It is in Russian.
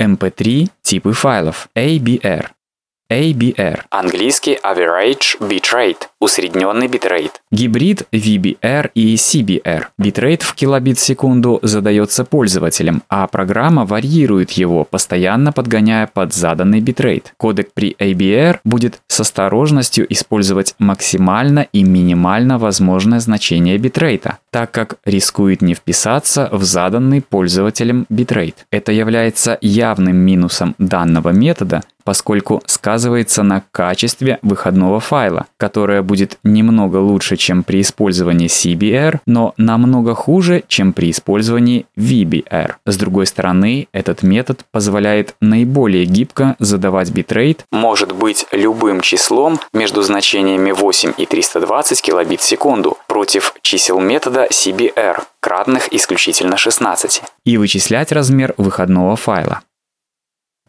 MP3 типы файлов ABR. ABR. Английский Average Bitrate, усредненный битрейт. Гибрид VBR и CBR. Битрейт в килобит в секунду задается пользователем, а программа варьирует его, постоянно подгоняя под заданный битрейт. Кодек при ABR будет с осторожностью использовать максимально и минимально возможное значение битрейта, так как рискует не вписаться в заданный пользователем битрейт. Это является явным минусом данного метода, поскольку сказывается на качестве выходного файла, которое будет немного лучше, чем при использовании CBR, но намного хуже, чем при использовании VBR. С другой стороны, этот метод позволяет наиболее гибко задавать битрейт, Может быть любым числом между значениями 8 и 320 килобит в секунду против чисел метода CBR, кратных исключительно 16. и вычислять размер выходного файла.